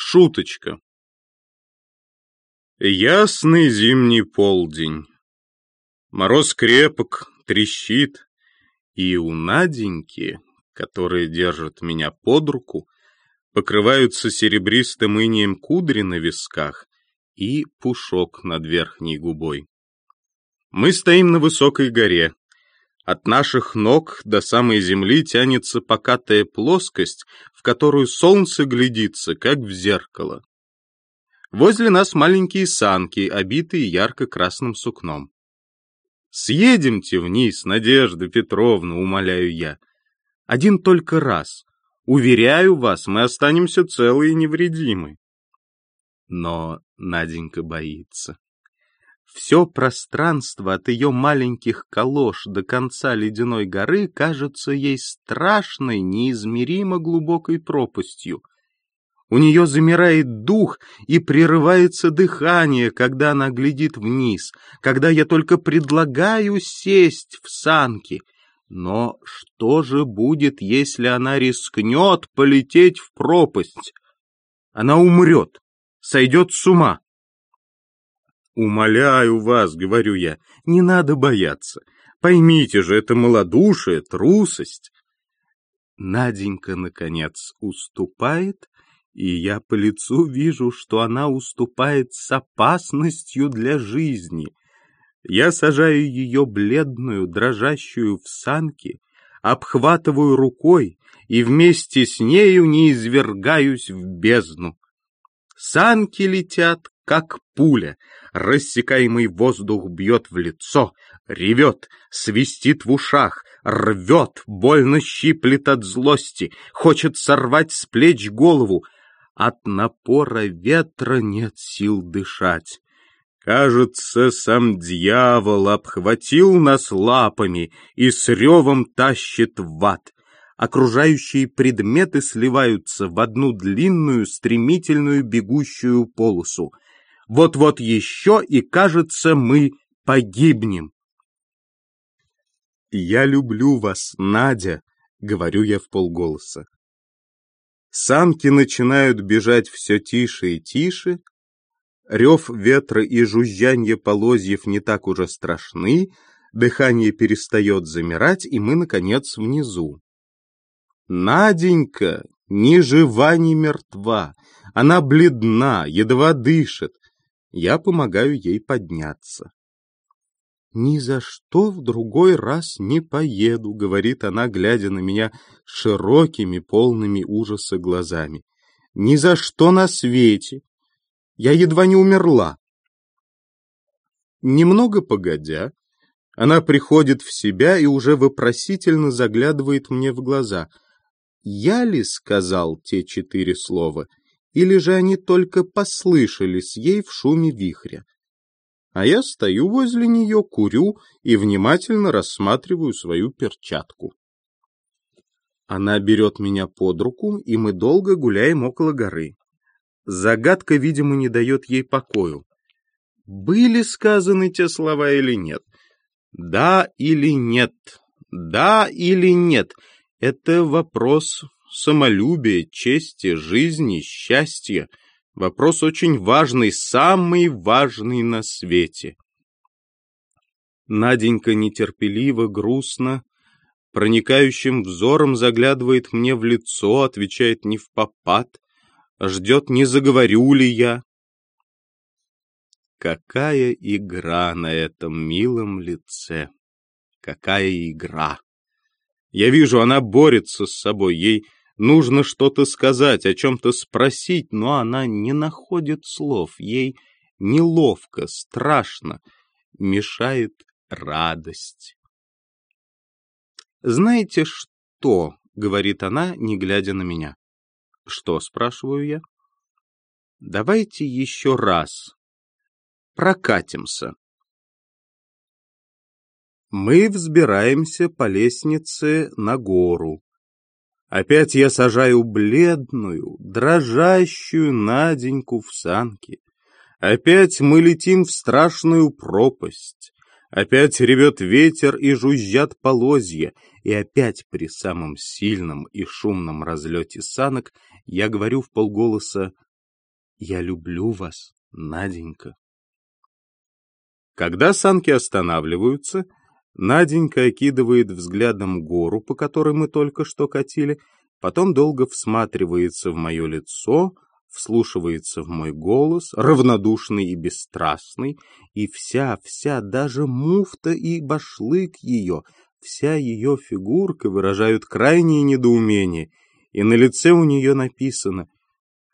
Шуточка. Ясный зимний полдень. Мороз крепок, трещит, и у Наденьки, которая держит меня под руку, покрываются серебристым инеем кудри на висках и пушок над верхней губой. Мы стоим на высокой горе, от наших ног до самой земли тянется покатая плоскость, в которую солнце глядится, как в зеркало. Возле нас маленькие санки, обитые ярко-красным сукном. «Съедемте вниз, Надежда Петровна», — умоляю я. «Один только раз. Уверяю вас, мы останемся целы и невредимы». Но Наденька боится. Все пространство от ее маленьких колош до конца ледяной горы кажется ей страшной, неизмеримо глубокой пропастью. У нее замирает дух и прерывается дыхание, когда она глядит вниз, когда я только предлагаю сесть в санки. Но что же будет, если она рискнет полететь в пропасть? Она умрет, сойдет с ума. «Умоляю вас», — говорю я, — «не надо бояться. Поймите же, это малодушие, трусость». Наденька, наконец, уступает, и я по лицу вижу, что она уступает с опасностью для жизни. Я сажаю ее бледную, дрожащую в санки, обхватываю рукой и вместе с нею не извергаюсь в бездну. Санки летят, как пуля, рассекаемый воздух бьет в лицо, ревет, свистит в ушах, рвет, больно щиплет от злости, хочет сорвать с плеч голову. От напора ветра нет сил дышать. Кажется, сам дьявол обхватил нас лапами и с ревом тащит в ад. Окружающие предметы сливаются в одну длинную, стремительную бегущую полосу — вот-вот еще, и, кажется, мы погибнем. «Я люблю вас, Надя», — говорю я в полголоса. Санки начинают бежать все тише и тише, рев ветра и жужжанье полозьев не так уже страшны, дыхание перестает замирать, и мы, наконец, внизу. Наденька ни жива, ни мертва, она бледна, едва дышит, я помогаю ей подняться. «Ни за что в другой раз не поеду», — говорит она, глядя на меня широкими, полными ужаса глазами. «Ни за что на свете! Я едва не умерла!» Немного погодя, она приходит в себя и уже вопросительно заглядывает мне в глаза. «Я ли сказал те четыре слова?» Или же они только послышались ей в шуме вихря. А я стою возле нее, курю и внимательно рассматриваю свою перчатку. Она берет меня под руку, и мы долго гуляем около горы. Загадка, видимо, не дает ей покою. Были сказаны те слова или нет? Да или нет? Да или нет? Это вопрос самолюбия, чести, жизни, счастья. Вопрос очень важный, самый важный на свете. Наденька нетерпеливо, грустно, проникающим взором заглядывает мне в лицо, отвечает не в попад, ждет, не заговорю ли я. Какая игра на этом милом лице! Какая игра! Я вижу, она борется с собой, ей Нужно что-то сказать, о чем-то спросить, но она не находит слов. Ей неловко, страшно, мешает радость. «Знаете что?» — говорит она, не глядя на меня. «Что?» — спрашиваю я. «Давайте еще раз прокатимся». Мы взбираемся по лестнице на гору. Опять я сажаю бледную, дрожащую Наденьку в санки. Опять мы летим в страшную пропасть. Опять ревет ветер и жужжат полозья, и опять при самом сильном и шумном разлете санок я говорю в полголоса Я люблю вас, Наденька. Когда санки останавливаются, Наденька окидывает взглядом гору, по которой мы только что катили, потом долго всматривается в мое лицо, вслушивается в мой голос, равнодушный и бесстрастный, и вся-вся, даже муфта и башлык ее, вся ее фигурка выражают крайнее недоумение, и на лице у нее написано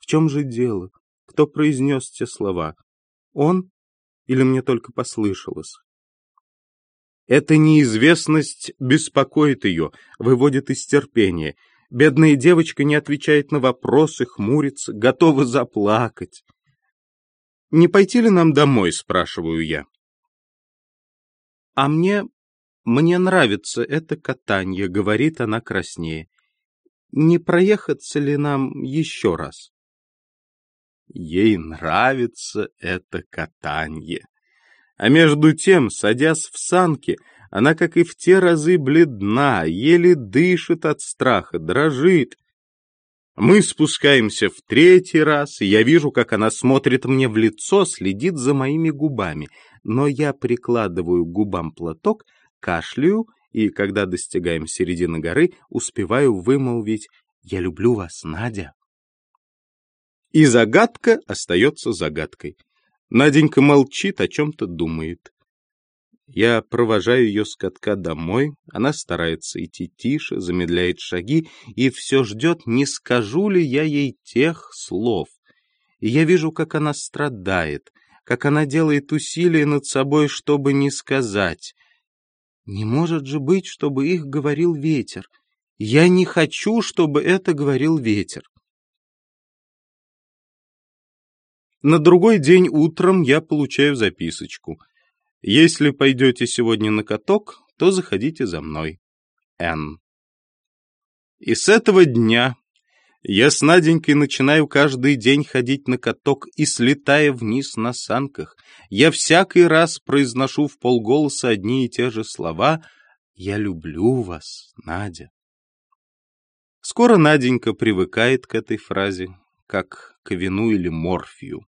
«В чем же дело? Кто произнес те слова? Он или мне только послышалось?» Эта неизвестность беспокоит ее, выводит из терпения — Бедная девочка не отвечает на вопросы, хмурится, готова заплакать. «Не пойти ли нам домой?» — спрашиваю я. «А мне... мне нравится это катание», — говорит она краснее. «Не проехаться ли нам еще раз?» Ей нравится это катание. А между тем, садясь в санки, она, как и в те разы, бледна, еле дышит от страха, дрожит. Мы спускаемся в третий раз, и я вижу, как она смотрит мне в лицо, следит за моими губами. Но я прикладываю к губам платок, кашляю, и, когда достигаем середины горы, успеваю вымолвить «Я люблю вас, Надя». И загадка остается загадкой. Наденька молчит, о чем-то думает. Я провожаю ее с катка домой, она старается идти тише, замедляет шаги и все ждет, не скажу ли я ей тех слов. И я вижу, как она страдает, как она делает усилия над собой, чтобы не сказать. Не может же быть, чтобы их говорил ветер. Я не хочу, чтобы это говорил ветер. На другой день утром я получаю записочку — если пойдете сегодня на каток, то заходите за мной. Н. И с этого дня я с Наденькой начинаю каждый день ходить на каток и, слетая вниз на санках, я всякий раз произношу в полголоса одни и те же слова «Я люблю вас, Надя». Скоро Наденька привыкает к этой фразе, как к вину или морфию.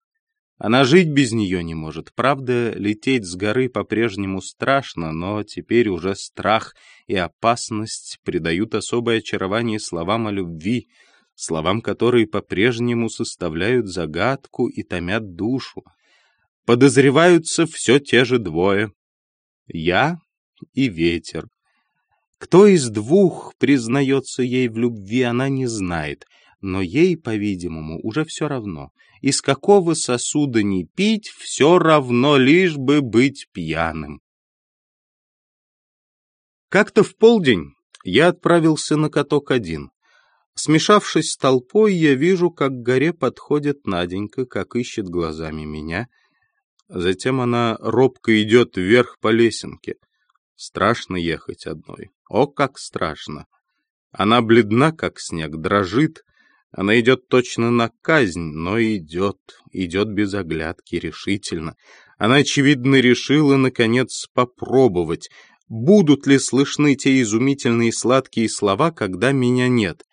Она жить без нее не может. Правда, лететь с горы по-прежнему страшно, но теперь уже страх и опасность придают особое очарование словам о любви, словам, которые по-прежнему составляют загадку и томят душу. Подозреваются все те же двое — я и ветер. Кто из двух признается ей в любви, она не знает, но ей, по-видимому, уже все равно — из какого сосуда не пить, все равно, лишь бы быть пьяным. Как-то в полдень я отправился на каток один. Смешавшись с толпой, я вижу, как к горе подходит Наденька, как ищет глазами меня. Затем она робко идет вверх по лесенке. Страшно ехать одной. О, как страшно! Она бледна, как снег, дрожит, она идет точно на казнь, но идет, идет без оглядки, решительно. Она, очевидно, решила, наконец, попробовать, будут ли слышны те изумительные сладкие слова, когда меня нет.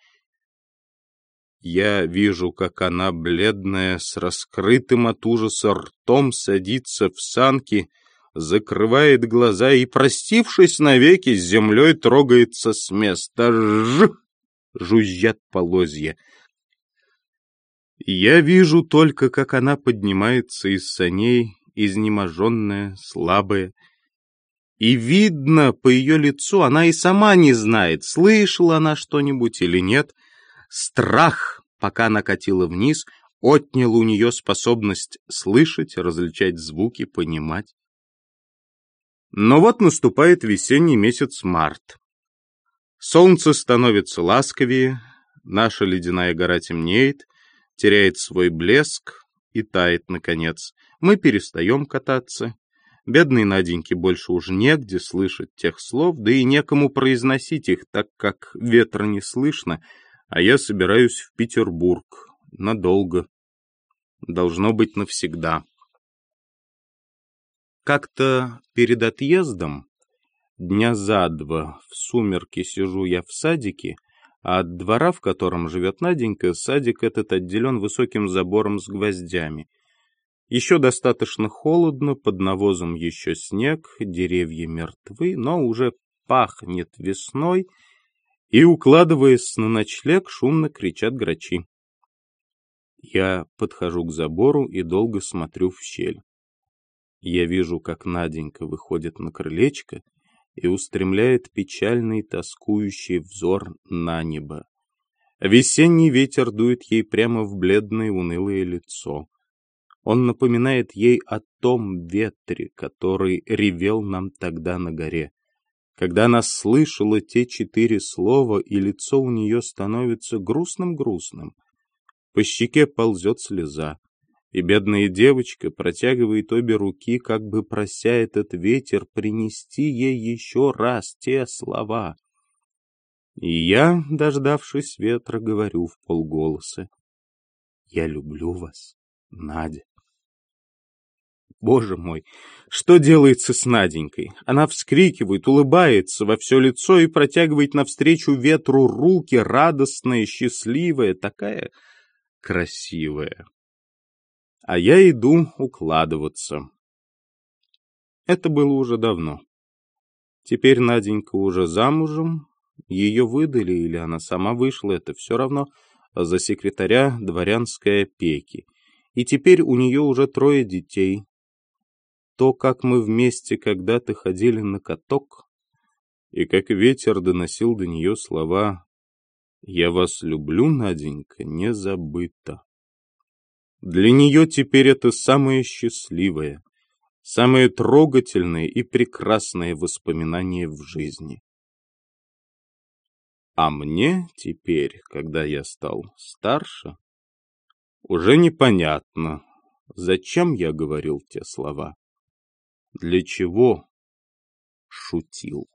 Я вижу, как она, бледная, с раскрытым от ужаса ртом, садится в санки, закрывает глаза и, простившись навеки, с землей трогается с места. Ж! Жужжат полозья. Я вижу только, как она поднимается из саней, изнеможенная, слабая. И видно по ее лицу, она и сама не знает, слышала она что-нибудь или нет. Страх, пока она катила вниз, отнял у нее способность слышать, различать звуки, понимать. Но вот наступает весенний месяц март. Солнце становится ласковее, наша ледяная гора темнеет, теряет свой блеск и тает, наконец. Мы перестаем кататься. Бедной Наденьке больше уж негде слышать тех слов, да и некому произносить их, так как ветра не слышно, а я собираюсь в Петербург. Надолго. Должно быть навсегда. Как-то перед отъездом, дня за два, в сумерки сижу я в садике, а от двора, в котором живет Наденька, садик этот отделен высоким забором с гвоздями. Еще достаточно холодно, под навозом еще снег, деревья мертвы, но уже пахнет весной, и, укладываясь на ночлег, шумно кричат грачи. Я подхожу к забору и долго смотрю в щель. Я вижу, как Наденька выходит на крылечко и устремляет печальный тоскующий взор на небо. Весенний ветер дует ей прямо в бледное унылое лицо. Он напоминает ей о том ветре, который ревел нам тогда на горе. Когда она слышала те четыре слова, и лицо у нее становится грустным-грустным. По щеке ползет слеза, и бедная девочка протягивает обе руки, как бы прося этот ветер принести ей еще раз те слова. И я, дождавшись ветра, говорю в полголоса. «Я люблю вас, Надя». Боже мой, что делается с Наденькой? Она вскрикивает, улыбается во все лицо и протягивает навстречу ветру руки, радостная, счастливая, такая красивая. А я иду укладываться. Это было уже давно. Теперь Наденька уже замужем, ее выдали или она сама вышла, это все равно, за секретаря дворянской опеки. И теперь у нее уже трое детей, то, как мы вместе когда-то ходили на каток, и как ветер доносил до нее слова «Я вас люблю, Наденька, не забыто». Для нее теперь это самое счастливое, самое трогательное и прекрасное воспоминание в жизни. А мне теперь, когда я стал старше, уже непонятно, зачем я говорил те слова. Для чего шутил?